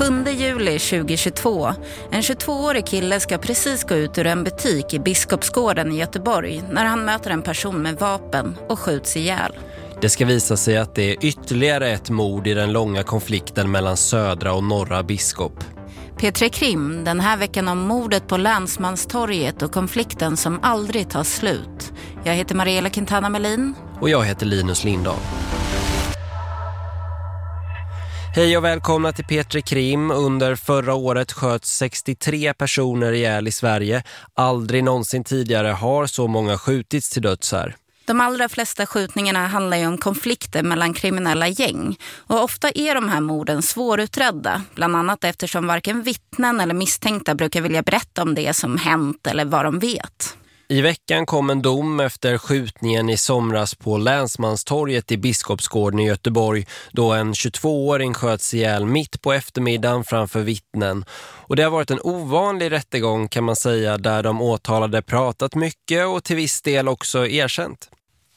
7 juli 2022. En 22-årig kille ska precis gå ut ur en butik i Biskopsgården i Göteborg när han möter en person med vapen och skjuts ihjäl. Det ska visa sig att det är ytterligare ett mord i den långa konflikten mellan södra och norra biskop. P3 Krim den här veckan om mordet på Länsmanstorget och konflikten som aldrig tar slut. Jag heter Mariella Quintana Melin. Och jag heter Linus Lindahl. Hej och välkomna till Petri Krim. Under förra året sköts 63 personer ihjäl i Sverige. Aldrig någonsin tidigare har så många skjutits till döds här. De allra flesta skjutningarna handlar ju om konflikter mellan kriminella gäng. Och ofta är de här morden svårutredda. Bland annat eftersom varken vittnen eller misstänkta brukar vilja berätta om det som hänt eller vad de vet. I veckan kom en dom efter skjutningen i somras på Länsmanstorget i Biskopsgården i Göteborg då en 22-åring sköts ihjäl mitt på eftermiddagen framför vittnen. Och det har varit en ovanlig rättegång kan man säga där de åtalade pratat mycket och till viss del också erkänt.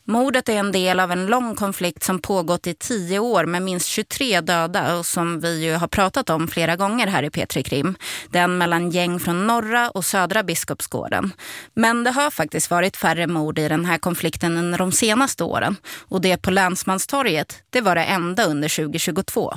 Mordet är en del av en lång konflikt som pågått i tio år med minst 23 döda och som vi ju har pratat om flera gånger här i Petri Krim. Den mellan gäng från norra och södra Biskopsgården. Men det har faktiskt varit färre mord i den här konflikten under de senaste åren. Och det på Länsmanstorget, det var det enda under 2022.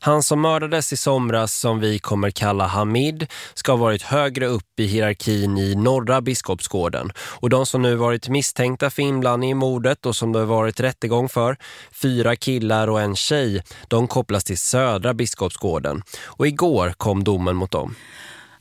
Han som mördades i somras som vi kommer kalla Hamid ska ha varit högre upp i hierarkin i norra biskopsgården. Och de som nu varit misstänkta för inblandning i mordet och som det har varit rättegång för, fyra killar och en tjej, de kopplas till södra biskopsgården. Och igår kom domen mot dem.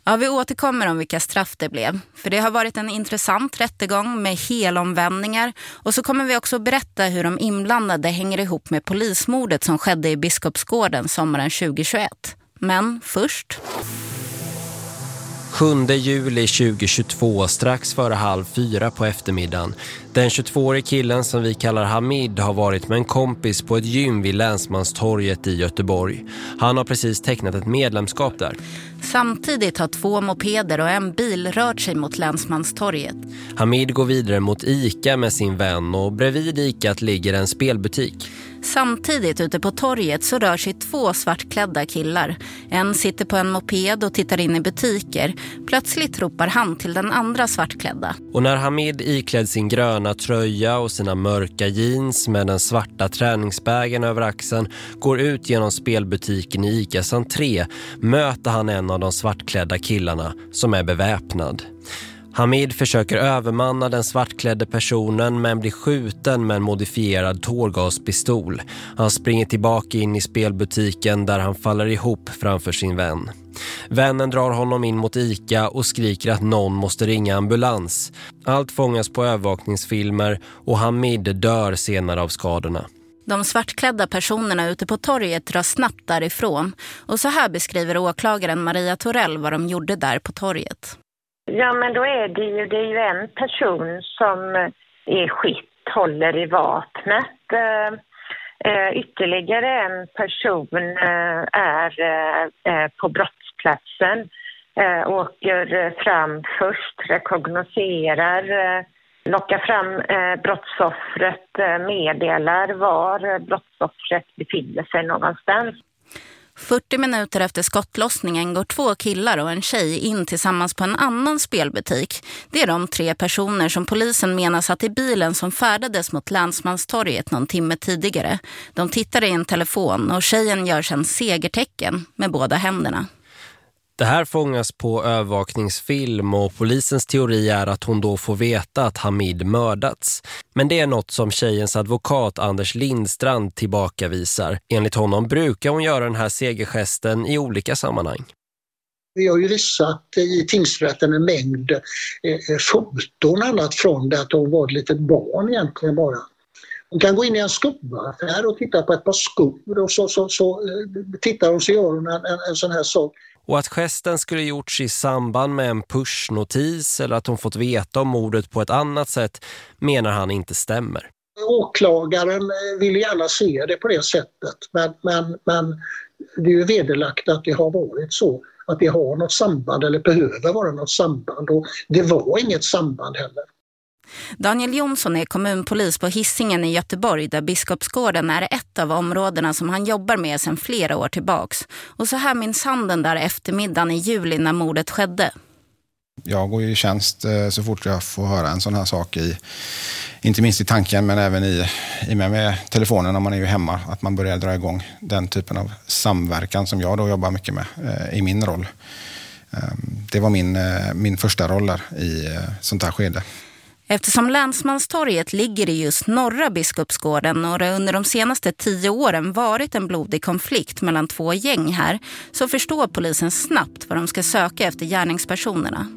Ja, vi återkommer om vilka straff det blev. För det har varit en intressant rättegång med helomvändningar. Och så kommer vi också berätta hur de inblandade hänger ihop med polismordet som skedde i Biskopsgården sommaren 2021. Men först... 7 juli 2022, strax före halv fyra på eftermiddagen. Den 22-årige killen som vi kallar Hamid har varit med en kompis på ett gym vid Länsmanstorget i Göteborg. Han har precis tecknat ett medlemskap där. Samtidigt har två mopeder och en bil rört sig mot Länsmanstorget. Hamid går vidare mot Ica med sin vän och bredvid Icat ligger en spelbutik. Samtidigt ute på torget så rör sig två svartklädda killar. En sitter på en moped och tittar in i butiker. Plötsligt ropar han till den andra svartklädda. Och när Hamid iklädd sin gröna tröja och sina mörka jeans med den svarta träningsbägen över axeln går ut genom spelbutiken i Icas entré möter han en av de svartklädda killarna som är beväpnad. Hamid försöker övermanna den svartklädde personen men blir skjuten med en modifierad tårgaspistol. Han springer tillbaka in i spelbutiken där han faller ihop framför sin vän. Vännen drar honom in mot Ica och skriker att någon måste ringa ambulans. Allt fångas på övervakningsfilmer och Hamid dör senare av skadorna. De svartklädda personerna ute på torget drar snabbt därifrån. Och så här beskriver åklagaren Maria Torell vad de gjorde där på torget. Ja, men då är det ju, det är ju en person som eh, är skitt, håller i vapnet. Eh, eh, ytterligare en person är på brottsplatsen. åker fram först, rekognoserar, lockar fram brottsoffret, meddelar var brottsoffret befinner sig någonstans. 40 minuter efter skottlossningen går två killar och en tjej in tillsammans på en annan spelbutik. Det är de tre personer som polisen menar satt i bilen som färdades mot Länsmanstorget någon timme tidigare. De tittar i en telefon och tjejen gör sedan segertecken med båda händerna. Det här fångas på övervakningsfilm och polisens teori är att hon då får veta att Hamid mördats. Men det är något som tjejens advokat Anders Lindstrand tillbakavisar. Enligt honom brukar hon göra den här segergesten i olika sammanhang. Vi har ju visat i tingsrätten en mängd eh, eh foton annat från det att hon var ett litet barn egentligen bara. Hon kan gå in i en skoaffär och titta på ett par skor och så, så, så eh, tittar hon så gör hon en, en sån här sak. Och att gesten skulle gjorts i samband med en pushnotis eller att hon fått veta om mordet på ett annat sätt menar han inte stämmer. Åklagaren eh, vill gärna se det på det sättet men, men, men det är ju vederlagt att det har varit så. Att det har något samband eller behöver vara något samband och det var inget samband heller. Daniel Jonsson är kommunpolis på Hissingen i Göteborg där Biskopsgården är ett av områdena som han jobbar med sedan flera år tillbaks. Och så här minns han den där eftermiddagen i juli när mordet skedde. Jag går ju i tjänst eh, så fort jag får höra en sån här sak i, inte minst i tanken men även i, i med, med telefonen när man är ju hemma, att man börjar dra igång den typen av samverkan som jag då jobbar mycket med eh, i min roll. Ehm, det var min, eh, min första roll där i sånt här skede. Eftersom Länsmanstorget ligger i just norra Biskopsgården och det under de senaste tio åren varit en blodig konflikt mellan två gäng här så förstår polisen snabbt vad de ska söka efter gärningspersonerna.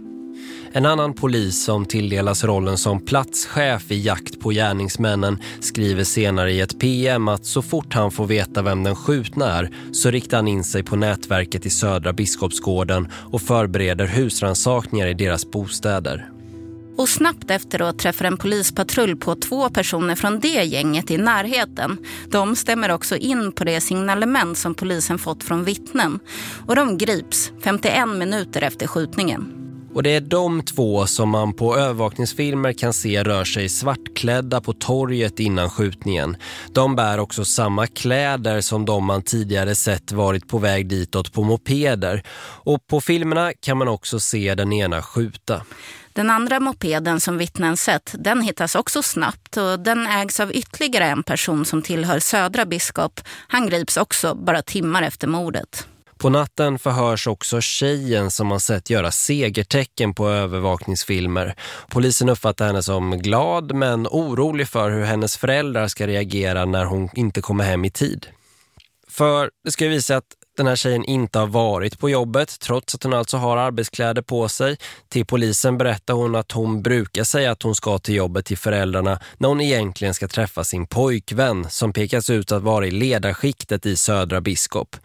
En annan polis som tilldelas rollen som platschef i jakt på gärningsmännen skriver senare i ett PM att så fort han får veta vem den skjutna är så riktar han in sig på nätverket i södra Biskopsgården och förbereder husransakningar i deras bostäder. Och snabbt efteråt träffar en polispatrull på två personer från det gänget i närheten. De stämmer också in på det signalement som polisen fått från vittnen. Och de grips 51 minuter efter skjutningen. Och det är de två som man på övervakningsfilmer kan se rör sig svartklädda på torget innan skjutningen. De bär också samma kläder som de man tidigare sett varit på väg ditåt på mopeder. Och på filmerna kan man också se den ena skjuta. Den andra mopeden som vittnen sett, den hittas också snabbt och den ägs av ytterligare en person som tillhör Södra biskop. Han grips också bara timmar efter mordet. På natten förhörs också tjejen som har sett göra segertecken på övervakningsfilmer. Polisen uppfattar henne som glad men orolig för hur hennes föräldrar ska reagera när hon inte kommer hem i tid. För det ska ju visa att den här tjejen inte har varit på jobbet trots att hon alltså har arbetskläder på sig. Till polisen berättar hon att hon brukar säga att hon ska till jobbet till föräldrarna när hon egentligen ska träffa sin pojkvän som pekas ut att vara i ledarskiktet i Södra Biskop.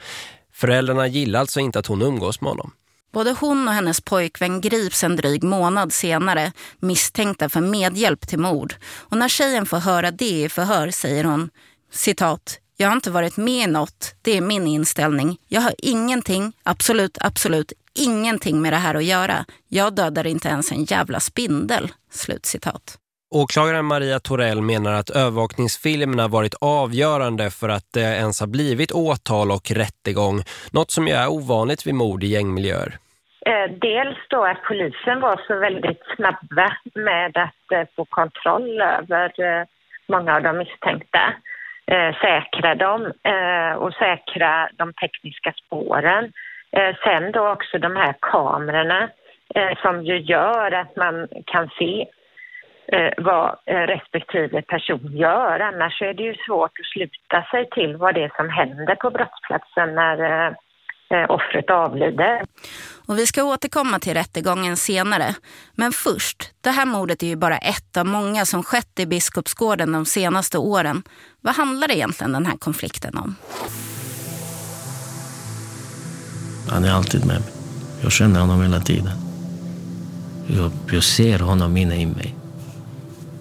Föräldrarna gillar alltså inte att hon umgås med honom. Både hon och hennes pojkvän grips en dryg månad senare misstänkta för medhjälp till mord. Och när tjejen får höra det i förhör säger hon, citat, jag har inte varit med i något, det är min inställning. Jag har ingenting, absolut, absolut ingenting med det här att göra. Jag dödar inte ens en jävla spindel. Slutcitat. Åklagaren Maria Torell menar att övervakningsfilmerna varit avgörande för att det ens har blivit åtal och rättegång. Något som ju är ovanligt vid mord i gängmiljöer. Eh, dels då att polisen var så väldigt snabba med att eh, få kontroll över eh, många av de misstänkta. Eh, säkra dem eh, och säkra de tekniska spåren. Eh, sen då också de här kamerorna som ju gör att man kan se eh, vad respektive person gör. Annars är det ju svårt att sluta sig till vad det är som händer på brottsplatsen när eh, offret avlider. Och vi ska återkomma till rättegången senare. Men först, det här mordet är ju bara ett av många som skett i Biskopsgården de senaste åren. Vad handlar egentligen den här konflikten om? Han är alltid med mig. Jag känner honom hela tiden. Jag, jag ser honom inne i mig.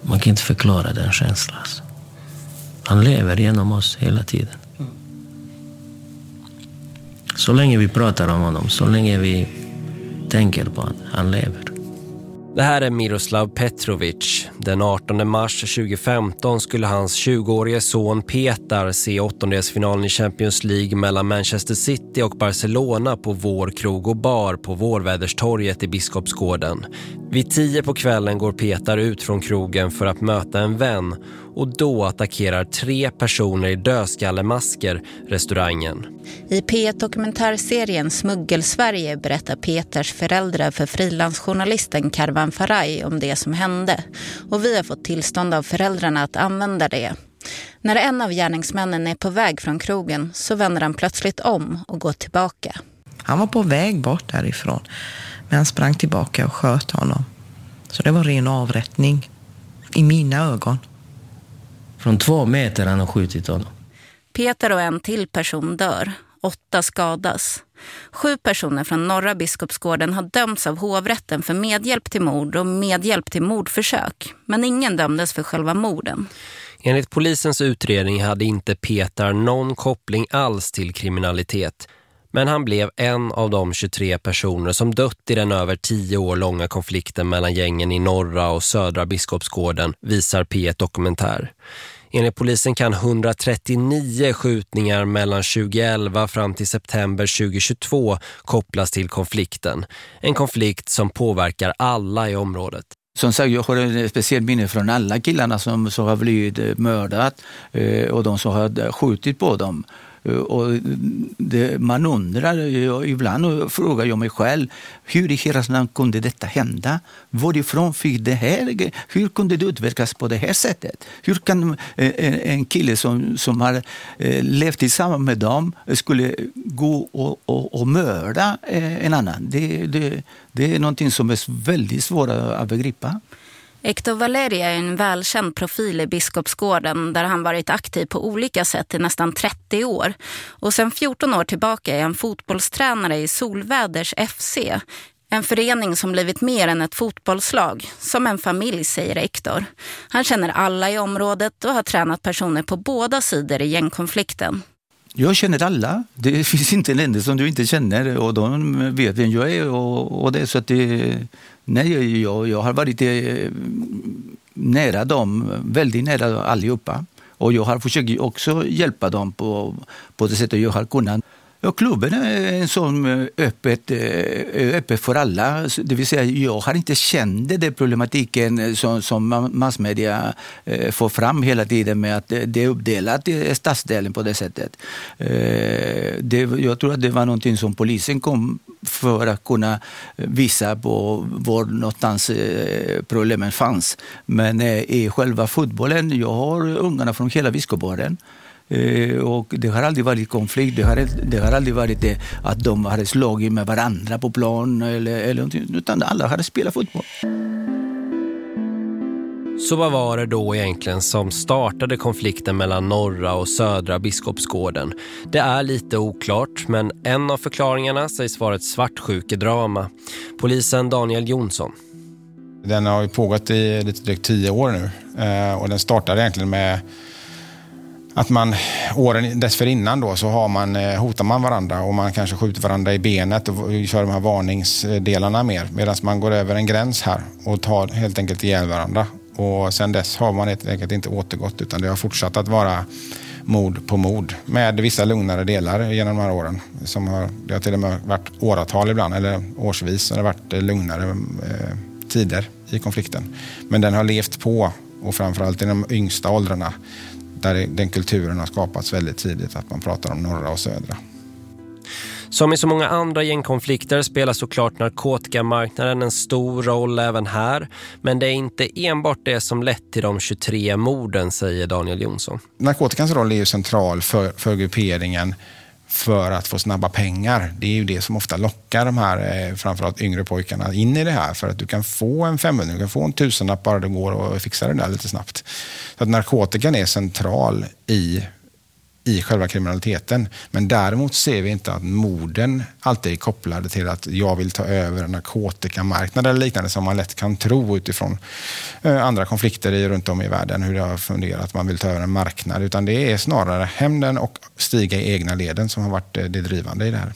Man kan inte förklara den känslan. Alltså. Han lever genom oss hela tiden. Så länge vi pratar om honom, så länge vi tänker på honom, han lever. Det här är Miroslav Petrovic. Den 18 mars 2015 skulle hans 20-årige son Petar se åttondelsfinalen i Champions League mellan Manchester City och Barcelona på Vår krog och bar på Vårväderstorget i Biskopsgården. Vid tio på kvällen går Petar ut från krogen för att möta en vän och då attackerar tre personer i dödskallemasker restaurangen. I P1-dokumentärserien Smuggelsverige berättar Peters föräldrar för frilansjournalisten Karvan Faraj om det som hände. Och vi har fått tillstånd av föräldrarna att använda det. När en av gärningsmännen är på väg från krogen så vänder han plötsligt om och går tillbaka. Han var på väg bort därifrån. Men han sprang tillbaka och sköt honom. Så det var ren avrättning. I mina ögon. Från två meter han har skjutit honom. Peter och en till person dör. Åtta skadas. Sju personer från norra Biskopsgården har dömts av hovrätten för medhjälp till mord och medhjälp till mordförsök. Men ingen dömdes för själva morden. Enligt polisens utredning hade inte Peter någon koppling alls till kriminalitet. Men han blev en av de 23 personer som dött i den över 10 år långa konflikten mellan gängen i norra och södra Biskopsgården, visar P1 Dokumentär. Enligt polisen kan 139 skjutningar mellan 2011 fram till september 2022 kopplas till konflikten. En konflikt som påverkar alla i området. Som sagt, jag har en speciell minne från alla killarna som, som har blivit mördat eh, och de som har skjutit på dem. Eh, och det, man undrar, eh, ibland frågar jag mig själv, hur i hela namn kunde detta hända? Varifrån fick det här? Hur kunde det utverkas på det här sättet? Hur kan eh, en kille som, som har levt tillsammans med dem skulle gå och, och, och mörda en annan? Det, det, det är någonting som är väldigt svårt att begripa. Hector Valeria är en välkänd profil i Biskopsgården där han varit aktiv på olika sätt i nästan 30 år. Och sedan 14 år tillbaka är han fotbollstränare i Solväders FC. En förening som blivit mer än ett fotbollslag, som en familj säger Hector. Han känner alla i området och har tränat personer på båda sidor i gängkonflikten. Jag känner alla. Det finns inte en enda som du inte känner och de vet vem jag är. Och, och det så att det, nej, jag, jag har varit eh, nära dem, väldigt nära allihopa. Och jag har försökt också hjälpa dem på, på det sättet jag har kunnat. Ja, klubben är en sån eh, öppet, eh, öppet för alla. Det vill säga, jag har inte känt den problematiken eh, som, som massmedia får fram hela tiden med att det är uppdelat i stadsdelen på det sättet. Det, jag tror att det var någonting som polisen kom för att kunna visa på var någonstans problemen fanns. Men i själva fotbollen, jag har ungarna från hela Viskobaren. Eh, och det har aldrig varit konflikt, det har, det har aldrig varit det att de har slagit med varandra på plan eller, eller utan alla har spelat fotboll. Så vad var det då egentligen som startade konflikten mellan norra och södra Biskopsgården? Det är lite oklart, men en av förklaringarna sägs vara ett svartsjukedrama. Polisen Daniel Jonsson. Den har ju pågått i lite drygt tio år nu eh, och den startade egentligen med att man åren dessförinnan då så har man, eh, hotar man varandra och man kanske skjuter varandra i benet och kör de här varningsdelarna mer. Medan man går över en gräns här och tar helt enkelt ihjäl varandra. Och sen dess har man helt enkelt inte återgått utan det har fortsatt att vara mord på mord med vissa lugnare delar genom de här åren. Som har, det har till och med varit åratal ibland, eller årsvis, har det varit lugnare eh, tider i konflikten. Men den har levt på och framförallt i de yngsta åldrarna där den kulturen har skapats väldigt tidigt att man pratar om norra och södra. Som i så många andra gängkonflikter spelar såklart narkotikamarknaden en stor roll även här. Men det är inte enbart det som lett till de 23 morden, säger Daniel Jonsson. Narkotikans roll är ju central för, för grupperingen för att få snabba pengar. Det är ju det som ofta lockar de här, eh, framförallt yngre pojkarna, in i det här. För att du kan få en 500, du kan få en tusenlapp bara det går och fixa det där lite snabbt. Så att narkotikan är central i i själva kriminaliteten. Men däremot ser vi inte att morden alltid är kopplade till att jag vill ta över narkotikamarknaden eller liknande som man lätt kan tro utifrån eh, andra konflikter i, runt om i världen, hur det har fungerat, man vill ta över en marknad. Utan det är snarare hämnden och stiga i egna leden som har varit eh, det drivande i det här.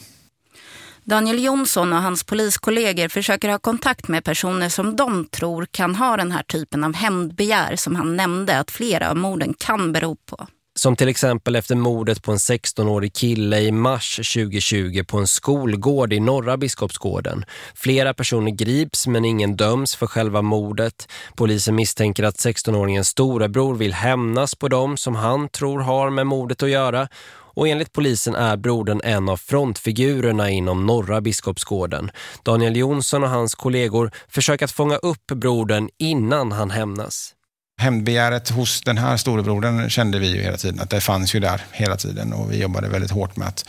Daniel Jonsson och hans poliskollegor försöker ha kontakt med personer som de tror kan ha den här typen av hämndbegär som han nämnde att flera av morden kan bero på. Som till exempel efter mordet på en 16-årig kille i mars 2020 på en skolgård i norra Biskopsgården. Flera personer grips men ingen döms för själva mordet. Polisen misstänker att 16-åringens storebror vill hämnas på dem som han tror har med mordet att göra. Och enligt polisen är brodern en av frontfigurerna inom norra Biskopsgården. Daniel Jonsson och hans kollegor försöker att fånga upp brodern innan han hämnas. Hämndbegäret hos den här storebrodern kände vi ju hela tiden att det fanns ju där hela tiden och vi jobbade väldigt hårt med att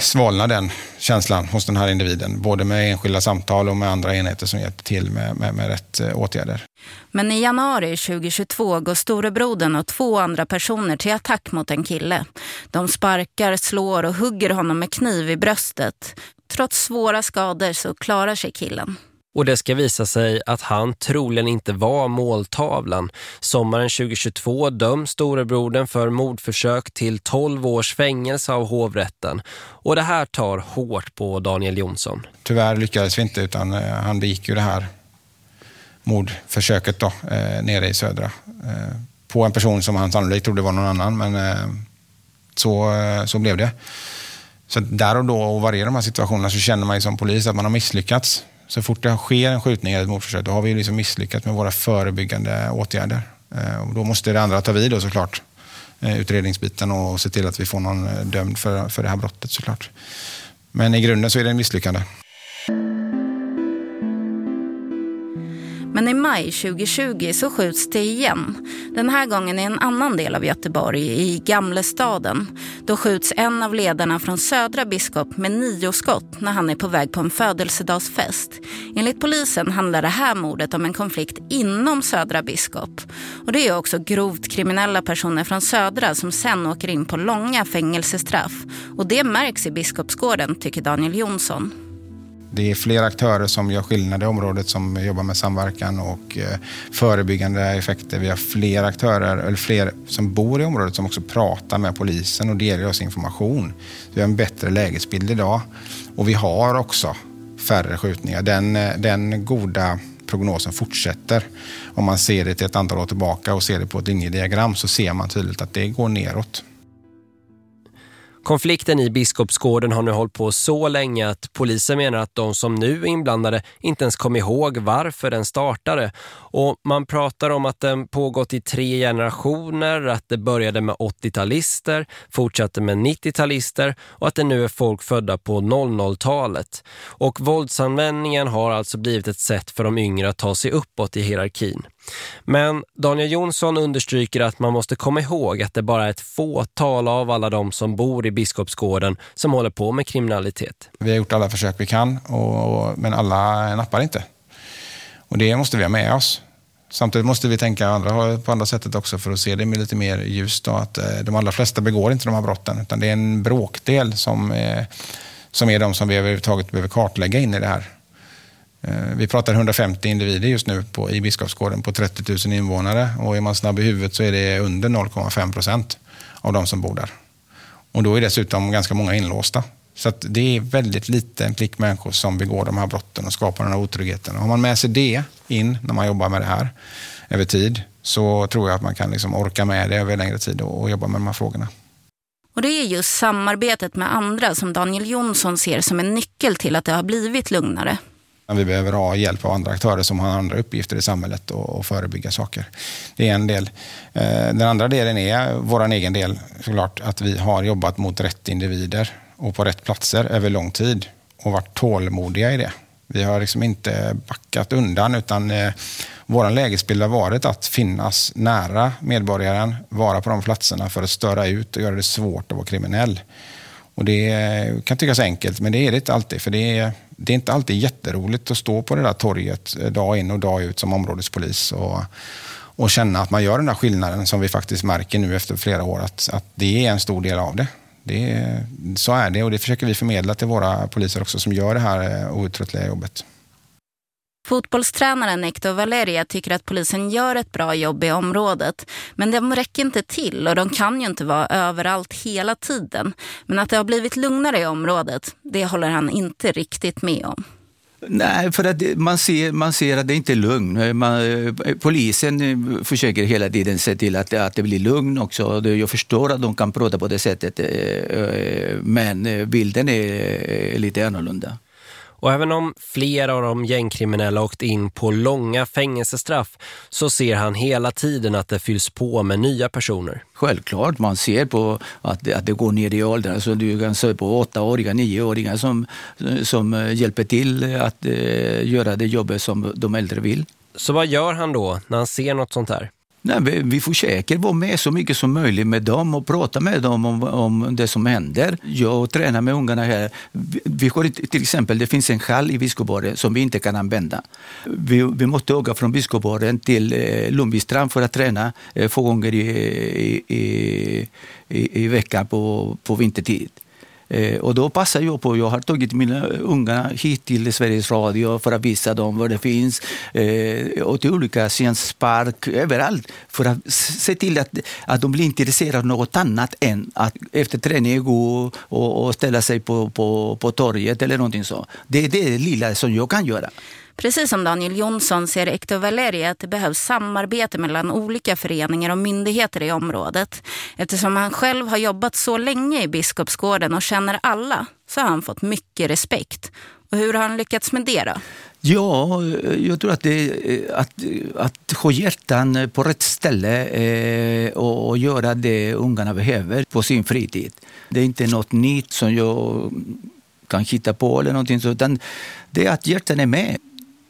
svalna den känslan hos den här individen. Både med enskilda samtal och med andra enheter som hjälpte till med, med, med rätt eh, åtgärder. Men i januari 2022 går storebrodern och två andra personer till attack mot en kille. De sparkar, slår och hugger honom med kniv i bröstet. Trots svåra skador så klarar sig killen. Och det ska visa sig att han troligen inte var måltavlan. Sommaren 2022 döms storebrodern för mordförsök till 12 års fängelse av hovrätten. Och det här tar hårt på Daniel Jonsson. Tyvärr lyckades vi inte utan eh, han begick ju det här mordförsöket då, eh, nere i södra. Eh, på en person som han sannolikt trodde var någon annan men eh, så, eh, så blev det. Så där och då och varje de här situationerna så känner man ju som polis att man har misslyckats. Så fort det sker en skjutning eller ett mordförsök, då har vi liksom misslyckats med våra förebyggande åtgärder. Eh, och då måste det andra ta vid då såklart. Eh, utredningsbiten och se till att vi får någon eh, dömd för, för det här brottet såklart. Men i grunden så är det en misslyckande. Men i maj 2020 så skjuts det igen. Den här gången i en annan del av Göteborg, i Gamlestaden. Då skjuts en av ledarna från Södra Biskop med nio skott när han är på väg på en födelsedagsfest. Enligt polisen handlar det här mordet om en konflikt inom Södra Biskop. Och det är också grovt kriminella personer från Södra som sen åker in på långa fängelsestraff. Och det märks i Biskopsgården, tycker Daniel Jonsson. Det är fler aktörer som gör skillnad i området som jobbar med samverkan och eh, förebyggande effekter. Vi har fler aktörer, eller fler som bor i området som också pratar med polisen och delar oss information. Vi har en bättre lägesbild idag och vi har också färre skjutningar. Den, eh, den goda prognosen fortsätter. Om man ser det till ett antal år tillbaka och ser det på ett linjediagram så ser man tydligt att det går neråt. Konflikten i Biskopsgården har nu hållit på så länge att polisen menar att de som nu är inblandade inte ens kom ihåg varför den startade. Och man pratar om att den pågått i tre generationer, att det började med 80-talister, fortsatte med 90-talister och att det nu är folk födda på 00-talet. Och våldsanvändningen har alltså blivit ett sätt för de yngre att ta sig uppåt i hierarkin. Men Daniel Jonsson understryker att man måste komma ihåg att det bara är ett fåtal av alla de som bor i Biskopsgården som håller på med kriminalitet. Vi har gjort alla försök vi kan, och, men alla nappar inte. Och det måste vi ha med oss. Samtidigt måste vi tänka andra, på andra sättet också för att se det med lite mer ljus. Då, att eh, de allra flesta begår inte de här brotten utan det är en bråkdel som, är, som är de som vi överhuvudtaget behöver kartlägga in i det här. Eh, vi pratar 150 individer just nu på, i Biskopsgården på 30 000 invånare och är man snabb i huvudet så är det under 0,5 procent av de som bor där. Och då är dessutom ganska många inlåsta. Så det är väldigt liten klick människor som begår de här brotten och skapar den här otryggheten. Har man med sig det in när man jobbar med det här över tid så tror jag att man kan liksom orka med det över längre tid och, och jobba med de här frågorna. Och det är just samarbetet med andra som Daniel Jonsson ser som en nyckel till att det har blivit lugnare. Vi behöver ha hjälp av andra aktörer som har andra uppgifter i samhället och, och förebygga saker. Det är en del. Eh, den andra delen är vår egen del, såklart, att vi har jobbat mot rätt individer och på rätt platser över lång tid och varit tålmodiga i det. Vi har liksom inte backat undan utan eh, vår lägesbild har varit att finnas nära medborgaren, vara på de platserna för att störa ut och göra det svårt att vara kriminell. Och det kan tyckas enkelt, men det är det inte alltid. För det är, det är inte alltid jätteroligt att stå på det där torget eh, dag in och dag ut som områdespolis och, och känna att man gör den där skillnaden som vi faktiskt märker nu efter flera år, att, att det är en stor del av det det så är det och det försöker vi förmedla till våra poliser också som gör det här eh, outtröttliga jobbet. Fotbollstränaren Hector Valeria tycker att polisen gör ett bra jobb i området. Men de räcker inte till och de kan ju inte vara överallt hela tiden. Men att det har blivit lugnare i området, det håller han inte riktigt med om. Nej, för att man ser, man ser att det inte är lugn. Man, eh, polisen eh, försöker hela tiden se till att, att det blir lugn också. Jag förstår att de kan prata på det sättet, eh, men bilden är lite annorlunda. Och även om flera av de gängkriminella åkt in på långa fängelsestraff så ser han hela tiden att det fylls på med nya personer. Självklart, man ser på att det, att det går ner i åldern. Så du kan se på åttaåriga, nioåringar som, som hjälper till att eh, göra det jobbet som de äldre vill. Så vad gör han då när han ser något sånt här? Nej, vi, vi försöker vara med så mycket som möjligt med dem och prata med dem om, om det som händer. Jag tränar med ungarna här. Vi, vi har till exempel, det finns en hall i Biskopsgården som vi inte kan använda. Vi, vi måste åka från Biskopsgården till eh, Lundbystrand för att träna eh, två gånger i, i, i, i, veckan på, på vintertid. Eh, och då passar jag på, jag har tagit mina unga hit till Sveriges Radio för att visa dem vad det finns. Eh, och till olika scenspark, överallt. För att se till att, att de blir intresserade av något annat än att efter träningen gå och, och ställa sig på, på, på torget eller någonting så. Det är det lilla som jag kan göra. Precis som Daniel Jonsson ser Hector Valeri att det behövs samarbete mellan olika föreningar och myndigheter i området. Eftersom han själv har jobbat så länge i Biskopsgården och känner alla så har han fått mycket respekt. Och hur har han lyckats med det då? Ja, jag tror att, det, att, att ha hjärtan på rätt ställe eh, och, och göra det ungarna behöver på sin fritid. Det är inte något nytt som jag kan hitta på eller någonting utan det är att hjärtan är med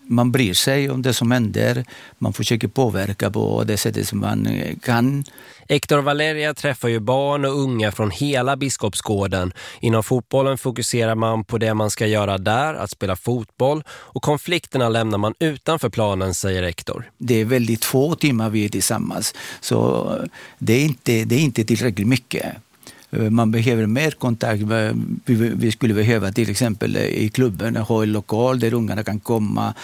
man bryr sig om det som händer. Man försöker påverka på det sättet som man eh, kan. Hector Valeria träffar ju barn och unga från hela Biskopsgården. Inom fotbollen fokuserar man på det man ska göra där, att spela fotboll. Och konflikterna lämnar man utanför planen, säger Hector. Det är väldigt få timmar vi är tillsammans. Så det är inte, det är inte tillräckligt mycket. Eh, man behöver mer kontakt. Eh, vi skulle behöva till exempel eh, i klubben ha en lokal där ungarna kan komma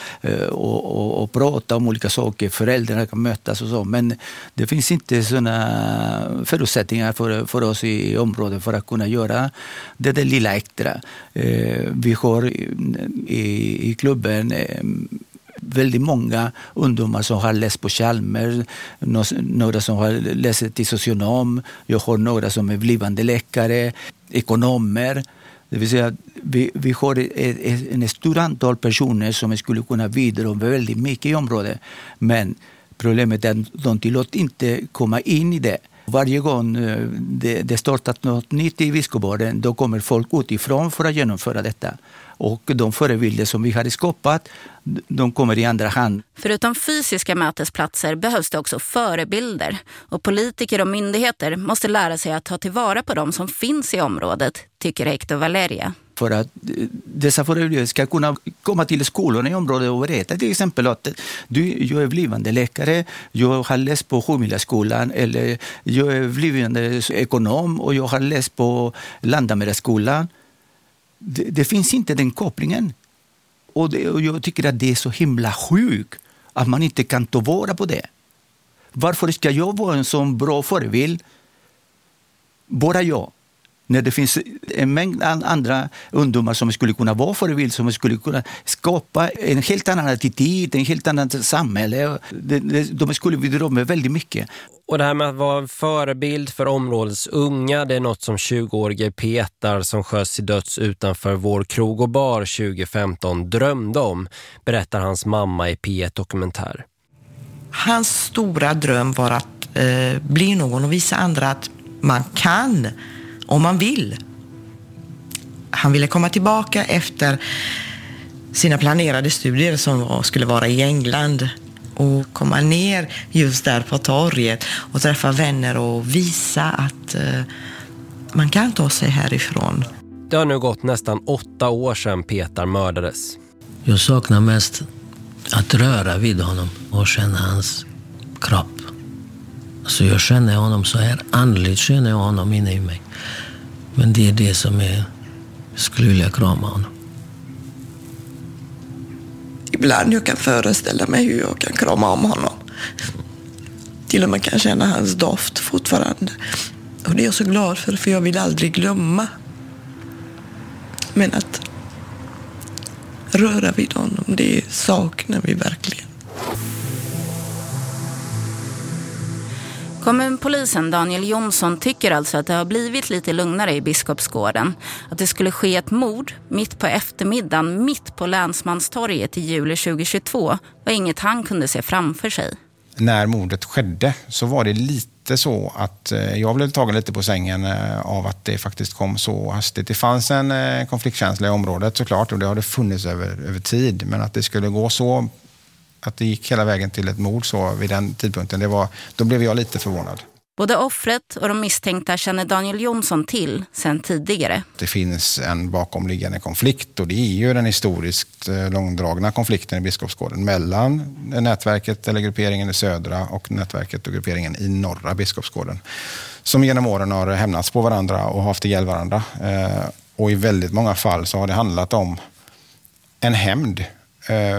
och, och, och, prata om olika saker. Föräldrarna kan mötas och så. Men det finns inte sådana förutsättningar för, för oss i området för att kunna göra det där lilla extra. Vi har i, i klubben väldigt många ungdomar som har läst på Chalmers, några som har läst till socionom, jag har några som är blivande läkare, ekonomer. Det vill säga, vi, vi har ett, en stort antal personer som skulle kunna bidra väldigt mycket i området. Men problemet är att de tillåts inte komma in i det. Varje gång eh, det, det startat något nytt i Biskopsgården, då kommer folk utifrån för att genomföra detta. Och de förebilder som vi har skapat, de kommer i andra hand. Förutom fysiska mötesplatser behövs det också förebilder. Och politiker och myndigheter måste lära sig att ta tillvara på de som finns i området, tycker Hector Valeria för att dessa föräldrar ska kunna komma till skolorna i området och berätta till exempel att du, jag är blivande läkare, jag har läst på Sjumilaskolan eller jag är blivande ekonom och jag har läst på Landamäraskolan det, det, finns inte den kopplingen. Och, det, och jag tycker att det är så himla sjukt att man inte kan ta vara på det. Varför ska jag vara en sån bra förebild? Bara jag. När det finns en mängd andra ungdomar som skulle kunna vara förebild, som skulle kunna skapa en helt annan attityd, en helt annat samhälle. De skulle bidra med väldigt mycket. Och det här med att vara en förebild för områdets unga, det är något som 20-årige Petar som sköts i döds utanför vår krog och bar 2015 drömde om, berättar hans mamma i P1-dokumentär. Hans stora dröm var att eh, bli någon och visa andra att man kan om man vill. Han ville komma tillbaka efter sina planerade studier som skulle vara i England och komma ner just där på torget och träffa vänner och visa att uh, man kan ta sig härifrån. Det har nu gått nästan åtta år sedan Petar mördades. Jag saknar mest att röra vid honom och känna hans kropp. Så jag känner honom så här andligt, känner jag honom inne i mig. Men det är det som är... Jag skulle vilja krama honom. Ibland jag kan föreställa mig hur jag kan krama om honom. Till och med kan känna hans doft fortfarande. Och det är jag så glad för, för jag vill aldrig glömma. Men att röra vid honom, det saknar vi verkligen. Kommunpolisen Daniel Jonsson tycker alltså att det har blivit lite lugnare i Biskopsgården. Att det skulle ske ett mord mitt på eftermiddagen, mitt på Länsmanstorget i juli 2022 var inget han kunde se framför sig. När mordet skedde så var det lite så att eh, jag blev tagen lite på sängen eh, av att det faktiskt kom så hastigt. Det fanns en eh, konfliktkänsla i området såklart och det har det funnits över, över tid. Men att det skulle gå så att det gick hela vägen till ett mord så vid den tidpunkten, det var, då blev jag lite förvånad. Både offret och de misstänkta känner Daniel Jonsson till sedan tidigare. Det finns en bakomliggande konflikt och det är ju den historiskt eh, långdragna konflikten i Biskopsgården mellan nätverket eller grupperingen i södra och nätverket och grupperingen i norra Biskopsgården. Som genom åren har hämnats på varandra och haft ihjäl varandra. Eh, och i väldigt många fall så har det handlat om en hämnd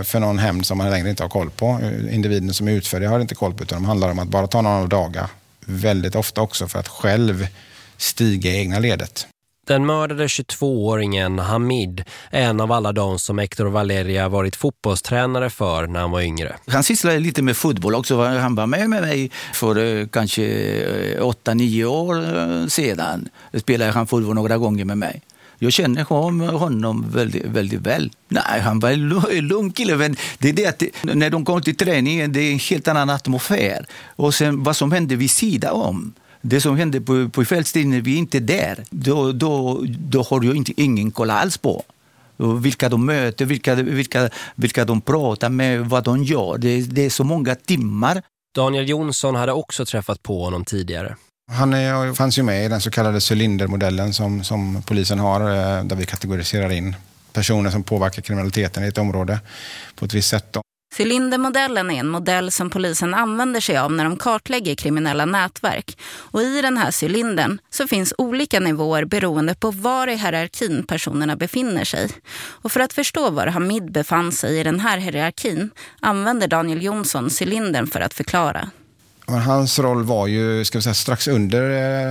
för någon hämnd som man längre inte har koll på. Individen som utför det har inte koll på utan det handlar om att bara ta några dagar väldigt ofta också för att själv stiga i egna ledet. Den mördade 22-åringen Hamid är en av alla de som Hector Valeria varit fotbollstränare för när han var yngre. Han sysslade lite med fotboll också. Han var med med mig för eh, kanske 8-9 eh, år eh, sedan. Spelade han fotboll några gånger med mig. Jag känner honom väldigt, väldigt väl. Nej, han var en lugn kille. Men det är det att när de kommer till träningen, det är en helt annan atmosfär. Och sen vad som händer vid sidan om. Det som händer på, på fältstid när vi inte är där, då, då, då har jag inte, ingen koll alls på vilka de möter, vilka, vilka, vilka de pratar med, vad de gör. Det, det är så många timmar. Daniel Jonsson hade också träffat på honom tidigare. Han är, fanns ju med i den så kallade cylindermodellen som, som polisen har, eh, där vi kategoriserar in personer som påverkar kriminaliteten i ett område på ett visst sätt. Cylindermodellen är en modell som polisen använder sig av när de kartlägger kriminella nätverk. Och i den här cylindern så finns olika nivåer beroende på var i hierarkin personerna befinner sig. Och för att förstå var Hamid befann sig i den här hierarkin använder Daniel Jonsson cylindern för att förklara. Hans roll var ju ska vi säga, strax under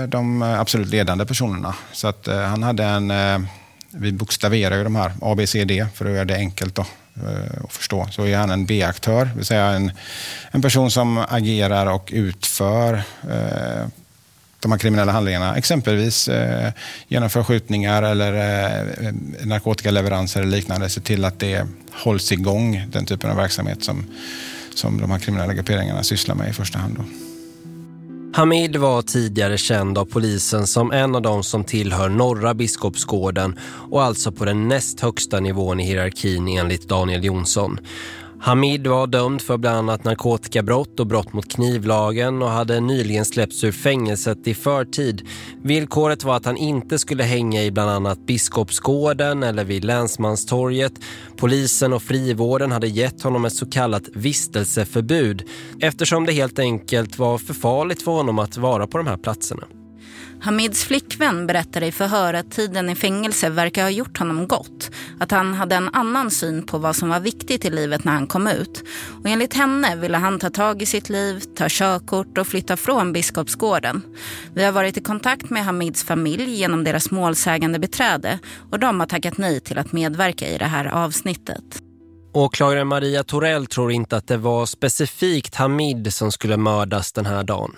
eh, de eh, absolut ledande personerna. Så att eh, han hade en, vi bokstaverar ju de här A, B, C, D för att göra det enkelt då, att förstå. Så är han en B-aktör, det vill säga en, en person som agerar och utför de här kriminella handlingarna. Exempelvis eh, genomför skjutningar eller eh, narkotikaleveranser eller liknande. Se till att det hålls igång, den typen av verksamhet som som de här kriminella grupperingarna sysslar med i första hand. Då. Hamid var tidigare känd av polisen som en av de som tillhör norra biskopsgården och alltså på den näst högsta nivån i hierarkin enligt Daniel Jonsson. Hamid var dömd för bland annat narkotikabrott och brott mot knivlagen och hade nyligen släppts ur fängelset i förtid. Villkoret var att han inte skulle hänga i bland annat Biskopsgården eller vid Länsmanstorget. Polisen och frivården hade gett honom ett så kallat vistelseförbud eftersom det helt enkelt var för farligt för honom att vara på de här platserna. Hamids flickvän berättar i förhör att tiden i fängelse verkar ha gjort honom gott. Att han hade en annan syn på vad som var viktigt i livet när han kom ut. Och enligt henne ville han ta tag i sitt liv, ta körkort och flytta från Biskopsgården. Vi har varit i kontakt med Hamids familj genom deras målsägande beträde och de har tackat nej till att medverka i det här avsnittet. Åklagaren Maria Torell tror inte att det var specifikt Hamid som skulle mördas den här dagen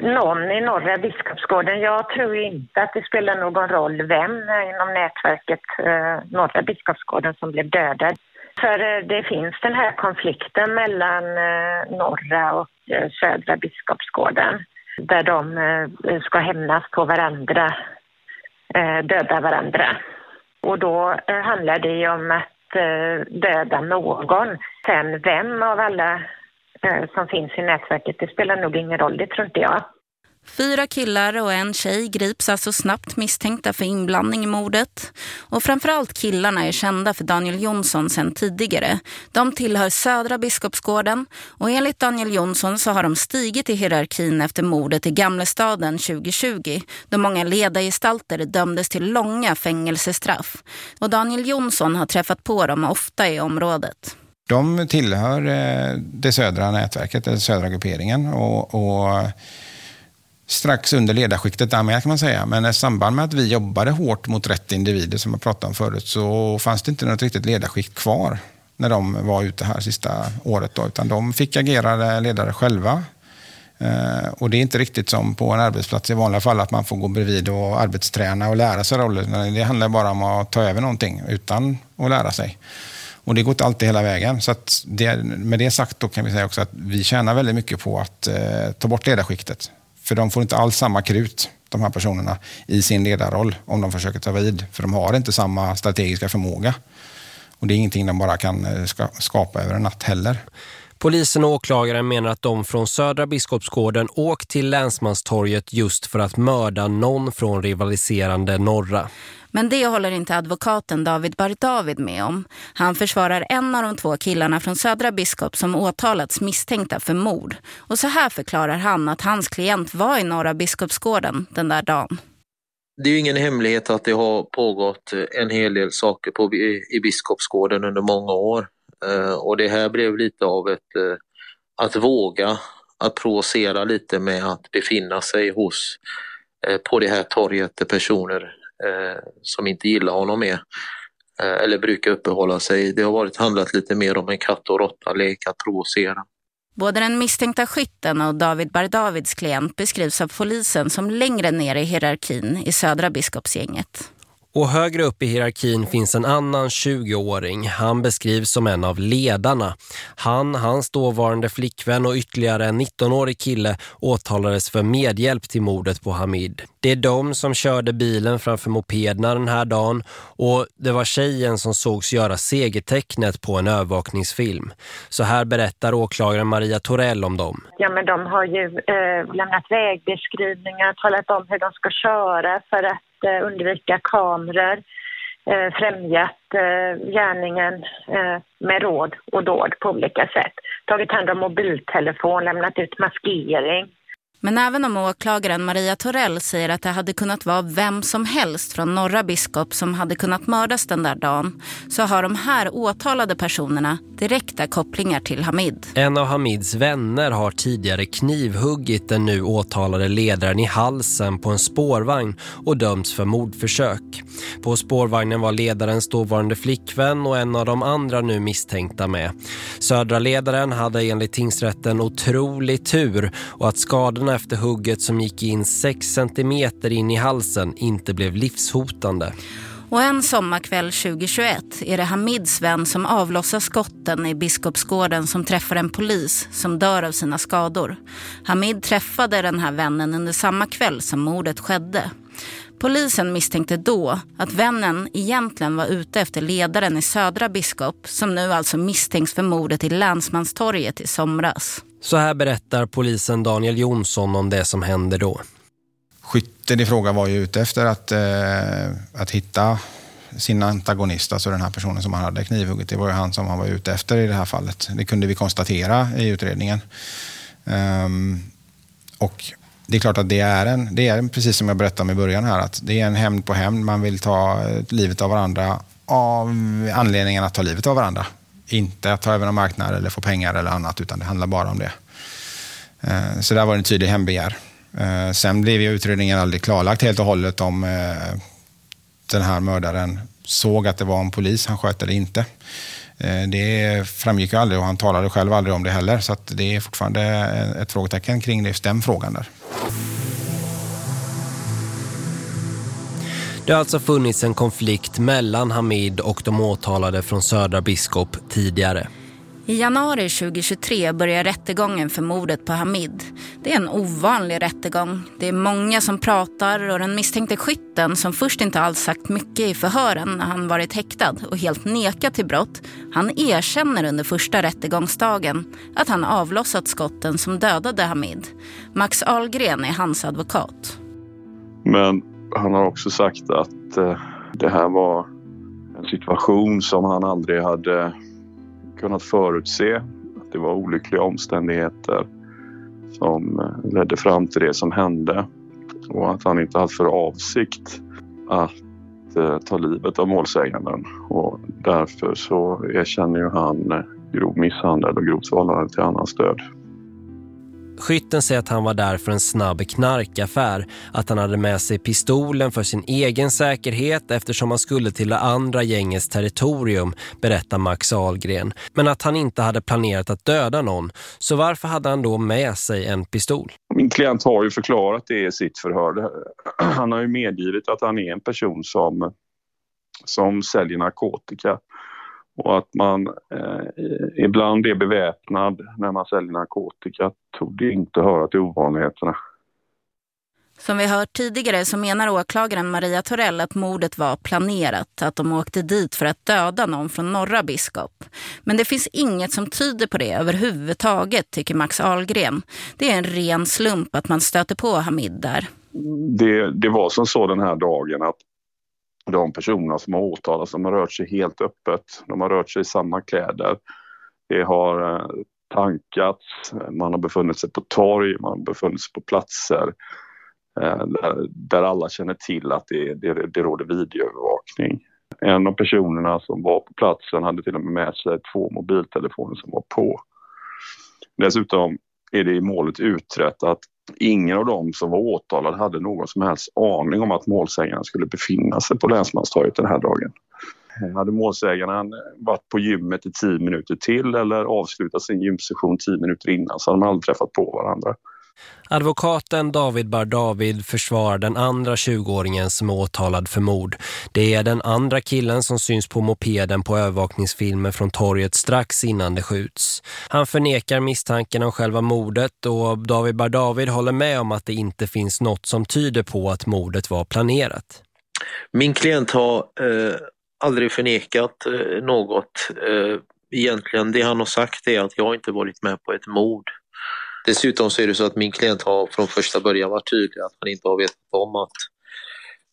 någon i norra Biskopsgården. Jag tror inte att det spelar någon roll vem inom nätverket eh, norra Biskopsgården som blev dödad. För eh, det finns den här konflikten mellan eh, norra och eh, södra Biskopsgården där de eh, ska hämnas på varandra, eh, döda varandra. Och då eh, handlar det ju om att eh, döda någon. Sen vem av alla Eh, som finns i nätverket, det spelar nog ingen roll, det tror inte jag. Fyra killar och en tjej grips alltså snabbt misstänkta för inblandning i mordet. Och framförallt killarna är kända för Daniel Jonsson sedan tidigare. De tillhör Södra Biskopsgården och enligt Daniel Jonsson så har de stigit i hierarkin efter mordet i Gamlestaden 2020 då många ledargestalter dömdes till långa fängelsestraff. Och Daniel Jonsson har träffat på dem ofta i området. De tillhör eh, det södra nätverket, den södra grupperingen och, och strax under ledarskiktet där med kan man säga. Men i samband med att vi jobbade hårt mot rätt individer som jag pratade om förut så fanns det inte något riktigt ledarskikt kvar när de var ute här sista året. Då, utan de fick agera ledare själva. Eh, och det är inte riktigt som på en arbetsplats i vanliga fall att man får gå bredvid och arbetsträna och lära sig roller. Det handlar bara om att ta över någonting utan att lära sig. Och det går inte alltid hela vägen. Så det, med det sagt då kan vi säga också att vi tjänar väldigt mycket på att eh, ta bort ledarskiktet. För de får inte alls samma krut, de här personerna, i sin ledarroll om de försöker ta vid. För de har inte samma strategiska förmåga. Och det är ingenting de bara kan eh, ska, skapa över en natt heller. Polisen och åklagaren menar att de från Södra Biskopsgården åkt till Länsmanstorget just för att mörda någon från rivaliserande norra. Men det håller inte advokaten David Bardavid med om. Han försvarar en av de två killarna från Södra Biskop som åtalats misstänkta för mord. Och så här förklarar han att hans klient var i Norra Biskopsgården den där dagen. Det är ju ingen hemlighet att det har pågått eh, en hel del saker på, i Biskopsgården under många år. Eh, och det här blev lite av ett eh, att våga, att provocera lite med att befinna sig hos på det här torget där personer Eh, som inte gillar honom mer eh, eller brukar uppehålla sig. Det har varit handlat lite mer om en katt och råtta-lek att provocera. Både den misstänkta skytten och David Bardavids klient beskrivs av polisen som längre ner i hierarkin i södra biskopsgänget. Och högre upp i hierarkin finns en annan 20-åring. Han beskrivs som en av ledarna. Han, hans dåvarande flickvän och ytterligare en 19-årig kille åtalades för medhjälp till mordet på Hamid. Det är de som körde bilen framför mopederna den här dagen och det var tjejen som sågs göra segertecknet på en övervakningsfilm. Så här berättar åklagaren Maria Torell om dem. Ja men de har ju eh, lämnat vägbeskrivningar, talat om hur de ska köra för att eh, undvika kameror, eh, främjat eh, gärningen eh, med råd och dåd på olika sätt. Tagit hand om mobiltelefon, lämnat ut maskering. Men även om åklagaren Maria Torell säger att det hade kunnat vara vem som helst från norra biskop som hade kunnat mördas den där dagen så har de här åtalade personerna direkta kopplingar till Hamid. En av Hamids vänner har tidigare knivhuggit den nu åtalade ledaren i halsen på en spårvagn och dömts för mordförsök. På spårvagnen var ledarens dåvarande flickvän och en av de andra nu misstänkta med. Södra ledaren hade enligt tingsrätten otrolig tur och att skadorna efter hugget som gick in 6 cm in i halsen inte blev livshotande. Och en sommarkväll 2021 är det Hamids vän som avlossar skotten i Biskopsgården som träffar en polis som dör av sina skador. Hamid träffade den här vännen under samma kväll som mordet skedde. Polisen misstänkte då att vännen egentligen var ute efter ledaren i Södra Biskop som nu alltså misstänks för mordet i Länsmanstorget i somras. Så här berättar polisen Daniel Jonsson om det som hände då. Skytten i fråga var ju ute efter att, eh, att hitta sin antagonist, alltså den här personen som han hade knivhuggit. Det var ju han som han var ute efter i det här fallet. Det kunde vi konstatera i utredningen. Um, och det är klart att det är en, det är precis som jag berättade om i början här, att det är en hämnd på hämnd. Man vill ta livet av varandra av anledningen att ta livet av varandra. Inte att ta över en marknad eller få pengar eller annat, utan det handlar bara om det. Eh, så där var det en tydlig hembegär. Eh, sen blev ju utredningen aldrig klarlagt helt och hållet om eh, den här mördaren såg att det var en polis han sköt eller inte. Det framgick ju aldrig och han talade själv aldrig om det heller. Så det är fortfarande ett frågetecken kring just den frågan där. Det har alltså funnits en konflikt mellan Hamid och de åtalade från Södra Biskop tidigare. I januari 2023 börjar rättegången för mordet på Hamid. Det är en ovanlig rättegång. Det är många som pratar och den misstänkte skytten som först inte alls sagt mycket i förhören när han varit häktad och helt nekat till brott. Han erkänner under första rättegångsdagen att han avlossat skotten som dödade Hamid. Max Algren är hans advokat. Men han har också sagt att eh, det här var en situation som han aldrig hade kunnat förutse. Att det var olyckliga omständigheter som eh, ledde fram till det som hände och att han inte haft för avsikt att eh, ta livet av målsäganden och därför så erkänner ju han grov misshandel och grovt vållande till annans död. Skytten säger att han var där för en snabb knarkaffär, att han hade med sig pistolen för sin egen säkerhet eftersom han skulle till det andra gängets territorium, berättar Max Ahlgren. Men att han inte hade planerat att döda någon, så varför hade han då med sig en pistol? Min klient har ju förklarat det i sitt förhör. Han har ju medgivit att han är en person som, som säljer narkotika och att man eh, ibland är beväpnad när man säljer narkotika tog det inte höra till ovanligheterna. Som vi hört tidigare så menar åklagaren Maria Torell att mordet var planerat, att de åkte dit för att döda någon från norra biskop. Men det finns inget som tyder på det överhuvudtaget, tycker Max Ahlgren. Det är en ren slump att man stöter på Hamid där. Det, det var som så den här dagen att de personerna som har åtalats, de har rört sig helt öppet. De har rört sig i samma kläder. Det har eh, tankats, man har befunnit sig på torg, man har befunnit sig på platser eh, där, där alla känner till att det, det, det råder videoövervakning. En av personerna som var på platsen hade till och med med sig två mobiltelefoner som var på. Dessutom är det i målet utrett att ingen av dem som var åtalade hade någon som helst aning om att målsägaren skulle befinna sig på Länsmanstorget den här dagen. Hade målsägaren varit på gymmet i tio minuter till eller avslutat sin gymsession tio minuter innan så hade de aldrig träffat på varandra. Advokaten David Bar-David försvarar den andra 20-åringen som är åtalad för mord. Det är den andra killen som syns på mopeden på övervakningsfilmen från torget strax innan det skjuts. Han förnekar misstanken om själva mordet och David Bar-David håller med om att det inte finns något som tyder på att mordet var planerat. Min klient har eh, aldrig förnekat eh, något. Eh, egentligen det han har sagt är att jag inte varit med på ett mord. Dessutom så är det så att min klient har från första början varit tydlig att han inte har vetat om att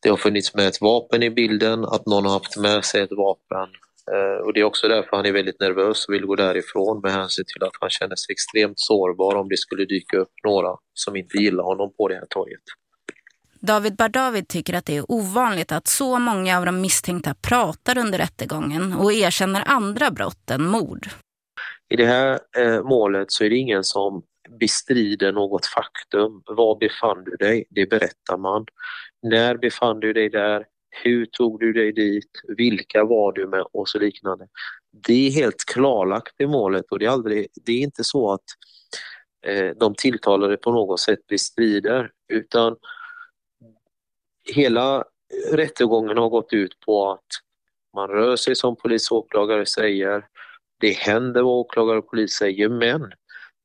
det har funnits med ett vapen i bilden, att någon har haft med sig ett vapen. Eh, och det är också därför han är väldigt nervös och vill gå därifrån med hänsyn till att han känner sig extremt sårbar om det skulle dyka upp några som inte gillar honom på det här torget. David Bardavid tycker att det är ovanligt att så många av de misstänkta pratar under rättegången och erkänner andra brott än mord. I det här eh, målet så är det ingen som bestrider något faktum. Var befann du dig? Det berättar man. När befann du dig där? Hur tog du dig dit? Vilka var du med? Och så liknande. Det är helt klarlagt i målet och det är, aldrig, det är inte så att eh, de tilltalade på något sätt bestrider utan hela rättegången har gått ut på att man rör sig som polis och åklagare säger. Det händer vad åklagare och polis säger men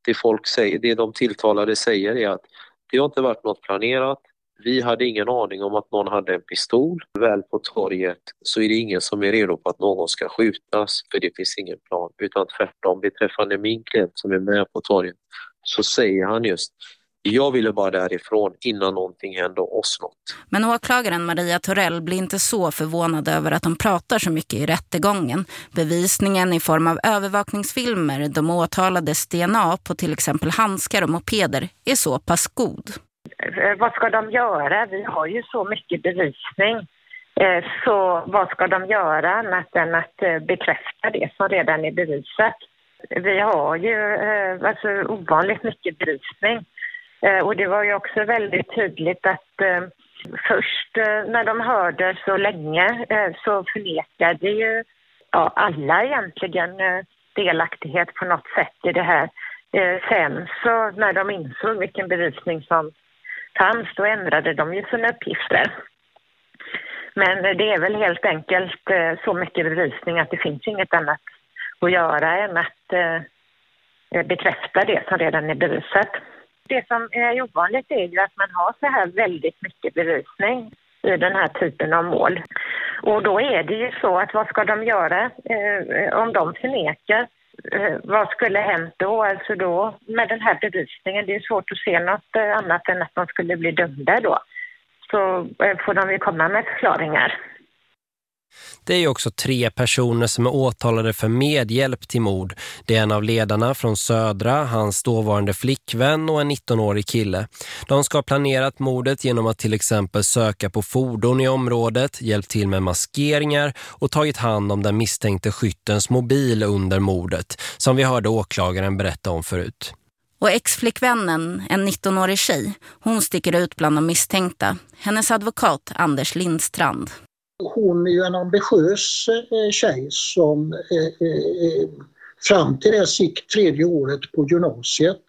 det folk säger, det de tilltalade säger är att det har inte varit något planerat. Vi hade ingen aning om att någon hade en pistol. Väl på torget så är det ingen som är redo på att någon ska skjutas för det finns ingen plan. Utan tvärtom, beträffande min klient som är med på torget så säger han just jag ville bara därifrån innan någonting hände oss något. Men åklagaren Maria Torell blir inte så förvånad över att de pratar så mycket i rättegången. Bevisningen i form av övervakningsfilmer, de åtalades DNA på till exempel handskar och mopeder är så pass god. Eh, vad ska de göra? Vi har ju så mycket bevisning. Eh, så vad ska de göra annat än att eh, bekräfta det som redan är bevisat? Vi har ju alltså, ovanligt mycket bevisning. Eh, och det var ju också väldigt tydligt att eh, först eh, när de hörde så länge så förnekade ju ja, alla egentligen delaktighet på något sätt i det här. Sen så när de insåg vilken bevisning som fanns då ändrade de ju sina uppgifter. Men det är väl helt enkelt så mycket bevisning att det finns inget annat att göra än att bekräfta det som redan är bevisat. Det som är ovanligt är ju att man har så här väldigt mycket bevisning i den här typen av mål. Och då är det ju så att vad ska de göra eh, om de förnekar? Eh, vad skulle hänt då? Alltså då med den här bevisningen, det är svårt att se något eh, annat än att de skulle bli dömda då. Så eh, får de ju komma med förklaringar. Det är också tre personer som är åtalade för medhjälp till mord. Det är en av ledarna från Södra, hans dåvarande flickvän och en 19-årig kille. De ska ha planerat mordet genom att till exempel söka på fordon i området, hjälpt till med maskeringar och tagit hand om den misstänkte skyttens mobil under mordet, som vi hörde åklagaren berätta om förut. Och ex-flickvännen, en 19-årig tjej, hon sticker ut bland de misstänkta. Hennes advokat Anders Lindstrand. Hon är ju en ambitiös eh, tjej som eh, eh, fram till dess gick tredje året på gymnasiet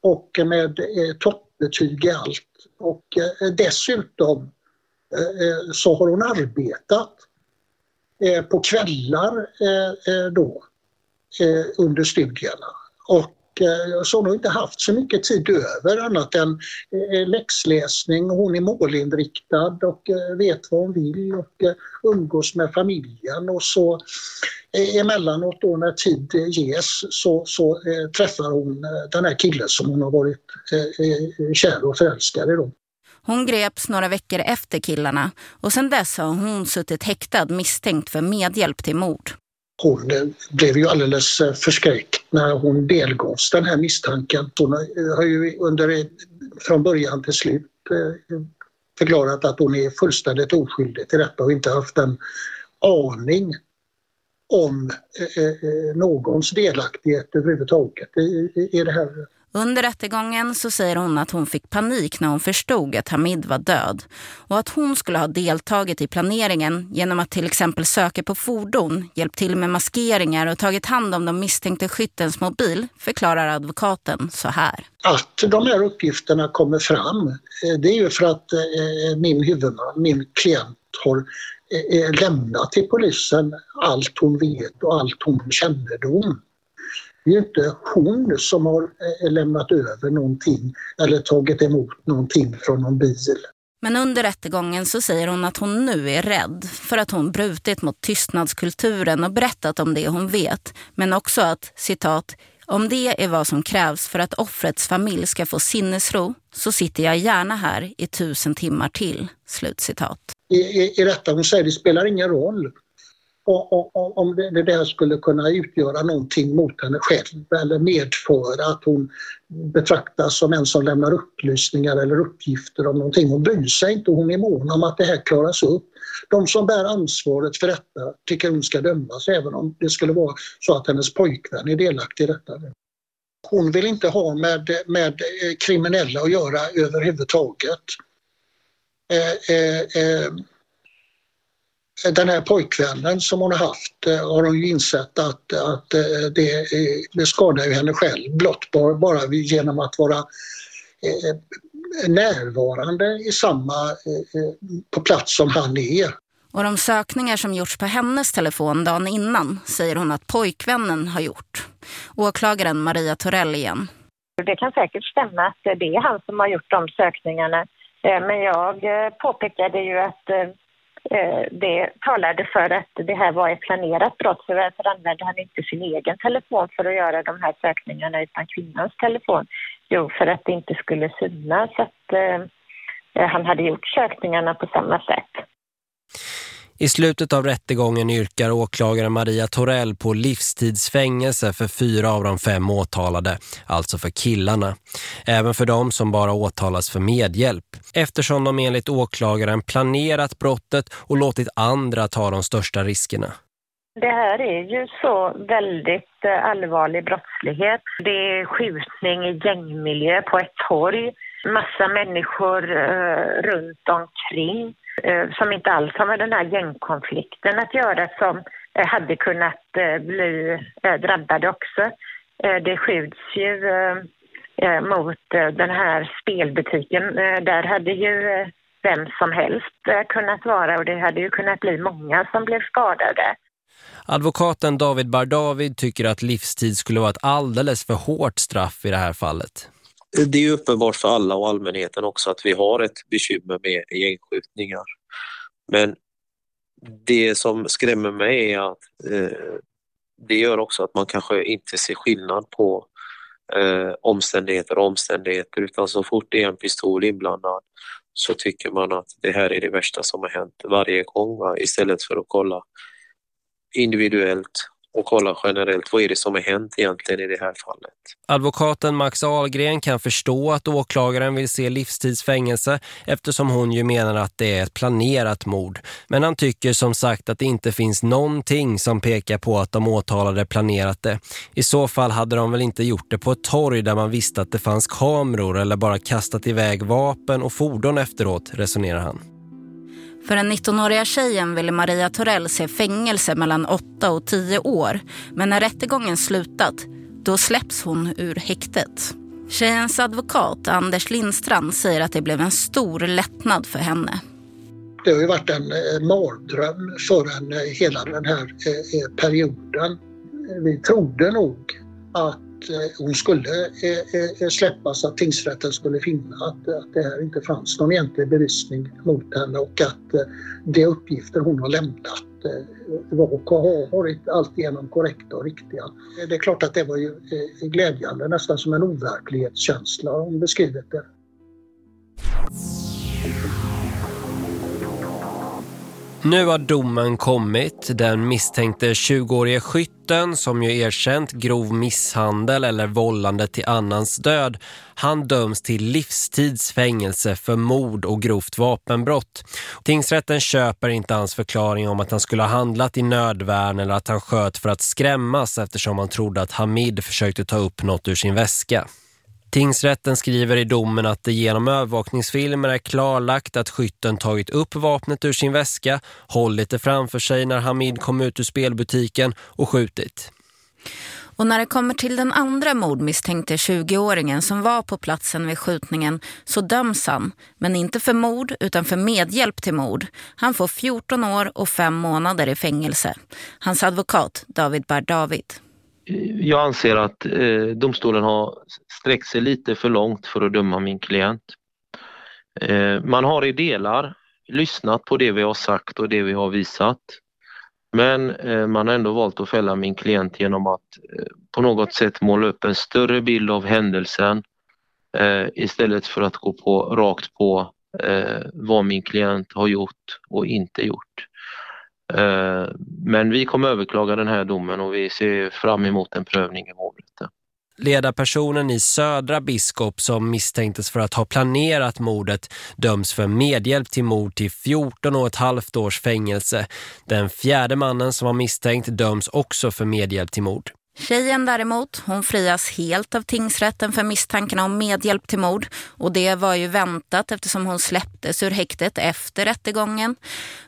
och med toppbetyg i allt. Och dessutom så har hon arbetat på kvällar då under studierna. Och Eh, så hon har inte haft så mycket tid över annat än eh, läxläsning. Hon är målinriktad och eh, vet vad hon vill och umgås med familjen och så emellanåt då när tid ges så, så träffar hon den här killen som hon har varit kär och förälskad i. Då. Hon greps några veckor efter killarna och sedan dess har hon suttit häktad misstänkt för medhjälp till mord. Hon eh, blev ju alldeles eh, förskräckt när hon delgavs den här misstanken. Hon har ju under, från början till slut eh, förklarat att hon är fullständigt oskyldig till detta och inte haft en aning om någons delaktighet överhuvudtaget i det här under rättegången så säger hon att hon fick panik när hon förstod att Hamid var död och att hon skulle ha deltagit i planeringen genom att till exempel söka på fordon, hjälpt till med maskeringar och tagit hand om de misstänkte skyttens mobil, förklarar advokaten så här. Att de här uppgifterna kommer fram, eh, det är ju för att eh, eh, min huvudman, min klient har lämnat till polisen allt hon vet och allt hon kännedom. Det är inte hon som har eh, lämnat över någonting eller tagit emot någonting från någon bil. Men under rättegången så säger hon att hon nu är rädd för att hon brutit mot tystnadskulturen och berättat om det hon vet. Men också att, citat, om det är vad som krävs för att offrets familj ska få sinnesro så sitter jag gärna här i tusen timmar till. Slutcitat. I, i, i detta hon säger det spelar ingen roll och, och, om det, det där skulle kunna utgöra någonting mot henne själv eller medföra att hon betraktas som en som lämnar upplysningar eller uppgifter om någonting. Hon bryr sig inte och hon är mån om att det här klaras upp. De som bär ansvaret för detta tycker hon ska dömas även om det skulle vara så att hennes pojkvän är delaktig i detta. Hon vill inte ha med, med kriminella att göra överhuvudtaget. Eh, eh, eh, den här pojkvännen som hon har haft eh, har hon ju insett att, att eh, det, det skadar ju henne själv blott bara, bara genom att vara eh, närvarande i samma, på plats som han är. Och de sökningar som gjorts på hennes telefon dagen innan säger hon att pojkvännen har gjort. Åklagaren Maria Torell igen. Det kan säkert stämma att det är han som har gjort de sökningarna. Men jag påpekade ju att Eh, det talade för att det här var ett planerat brott så därför använde han inte sin egen telefon för att göra de här sökningarna utan kvinnans telefon. Jo, för att det inte skulle synas att eh, eh han hade gjort sökningarna på samma sätt. I slutet av rättegången yrkar åklagare Maria Torell på livstidsfängelse för fyra av de fem åtalade, alltså för killarna. Även för dem som bara åtalas för medhjälp, eftersom de enligt åklagaren planerat brottet och låtit andra ta de största riskerna. Det här är ju så väldigt eh, allvarlig brottslighet. Det är skjutning i gängmiljö på ett torg. Massa människor eh, runt omkring. Eh, som inte alls har med den här gängkonflikten att göra som eh, hade kunnat eh, bli drabbade också. Det skjuts ju mot den här spelbutiken. Där hade ju vem som helst kunnat vara och det hade ju kunnat bli många som blev skadade. Advokaten David Bardavid tycker att livstid skulle vara ett alldeles för hårt straff i det här fallet det är uppenbart för alla och allmänheten också att vi har ett bekymmer med gängskjutningar. Men det som skrämmer mig är att eh, det gör också att man kanske inte ser skillnad på eh, omständigheter och omständigheter utan så fort det är en pistol inblandad så tycker man att det här är det värsta som har hänt varje gång va? istället för att kolla individuellt och kolla generellt vad är det som har hänt egentligen i det här fallet. Advokaten Max Ahlgren kan förstå att åklagaren vill se livstidsfängelse eftersom hon ju menar att det är ett planerat mord. Men han tycker som sagt att det inte finns någonting som pekar på att de åtalade planerat det. I så fall hade de väl inte gjort det på ett torg där man visste att det fanns kameror eller bara kastat iväg vapen och fordon efteråt, resonerar han. För den 19-åriga tjejen ville Maria Torell se fängelse mellan 8 och 10 år. Men när rättegången slutat, då släpps hon ur häktet. Tjejens advokat Anders Lindstrand säger att det blev en stor lättnad för henne. Det har ju varit en eh, mardröm för henne hela den här eh, eh, perioden. Vi trodde nog att Eh, hon skulle eh, eh, släppas, att tingsrätten skulle finna att, att det här inte fanns någon egentlig bevisning mot henne och att de uppgifter hon har lämnat var och har varit alltigenom korrekta och riktiga. Det är klart att det var ju glädjande, nästan som en overklighetskänsla hon beskrivit det. Nu har domen kommit. Den misstänkte 20-årige skytten som ju erkänt grov misshandel eller vållande till annans död. Han döms till livstidsfängelse för mord och grovt vapenbrott. Tingsrätten köper inte hans förklaring om att han skulle ha handlat i nödvärn eller att han sköt för att skrämmas eftersom han trodde att Hamid försökte ta upp något ur sin väska. Tingsrätten skriver i domen att det genom övervakningsfilmer är klarlagt att skytten tagit upp vapnet ur sin väska, hållit det framför sig när Hamid kom ut ur spelbutiken och skjutit. Och när det kommer till den andra mordmisstänkte 20-åringen som var på platsen vid skjutningen så döms han, men inte för mord utan för medhjälp till mord. Han får 14 år och 5 månader i fängelse. Hans advokat David Bardavid jag anser att eh, domstolen har sträckt sig lite för långt för att döma min klient. Eh, man har i delar lyssnat på det vi har sagt och det vi har visat. Men eh, man har ändå valt att fälla min klient genom att eh, på något sätt måla upp en större bild av händelsen eh, istället för att gå på rakt på eh, vad min klient har gjort och inte gjort. Eh, men vi kommer överklaga den här domen och vi ser fram emot en prövning i hovrätten. Ledarpersonen i Södra Biskop som misstänktes för att ha planerat mordet döms för medhjälp till mord till 14 och ett halvt års fängelse. Den fjärde mannen som var misstänkt döms också för medhjälp till mord. Tjejen däremot, hon frias helt av tingsrätten för misstankarna om medhjälp till mord. Och det var ju väntat eftersom hon släpptes ur häktet efter rättegången.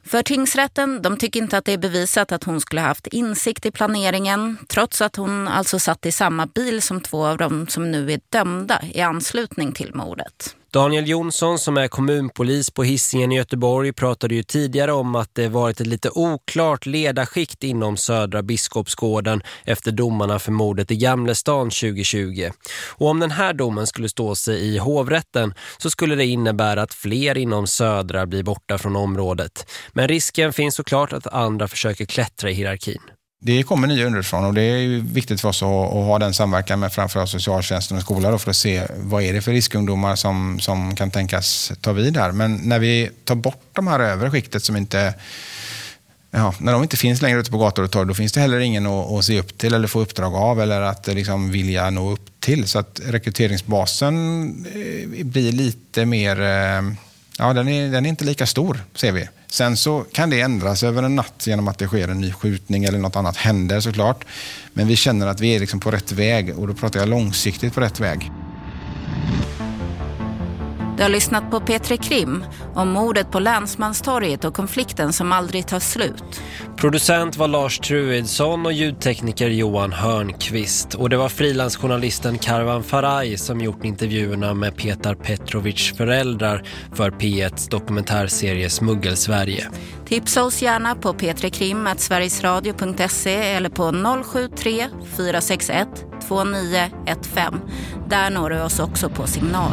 För tingsrätten, de tycker inte att det är bevisat att hon skulle ha haft insikt i planeringen. Trots att hon alltså satt i samma bil som två av dem som nu är dömda i anslutning till mordet. Daniel Jonsson som är kommunpolis på Hisingen i Göteborg pratade ju tidigare om att det varit ett lite oklart ledarskikt inom Södra Biskopsgården efter domarna för mordet i Gamlestan 2020. Och om den här domen skulle stå sig i hovrätten så skulle det innebära att fler inom Södra blir borta från området. Men risken finns såklart att andra försöker klättra i hierarkin. Det kommer nya underifrån och det är viktigt för oss att, ha den samverkan med framförallt socialtjänsten och skolan för att se vad är det för riskungdomar som, som kan tänkas ta vid där. Men när vi tar bort de här övre skiktet som inte Ja, när de inte finns längre ute på gator och torg, då finns det heller ingen att, att se upp till eller få uppdrag av eller att liksom vilja nå upp till. Så att rekryteringsbasen eh, blir lite mer, eh, ja den är, den är inte lika stor ser vi. Sen så kan det ändras över en natt genom att det sker en ny skjutning eller något annat händer såklart. Men vi känner att vi är liksom på rätt väg och då pratar jag långsiktigt på rätt väg. Du har lyssnat på Petri Krim om mordet på Länsmanstorget och konflikten som aldrig tar slut. Producent var Lars Truidsson och ljudtekniker Johan Hörnqvist. Och det var frilansjournalisten Karvan Faraj som gjort intervjuerna med Petar Petrovics föräldrar för P1s dokumentärserie Smuggelsverige. Tipsa oss gärna på petrikrim.sverigesradio.se eller på 073 461 2915. Där når du oss också på signal.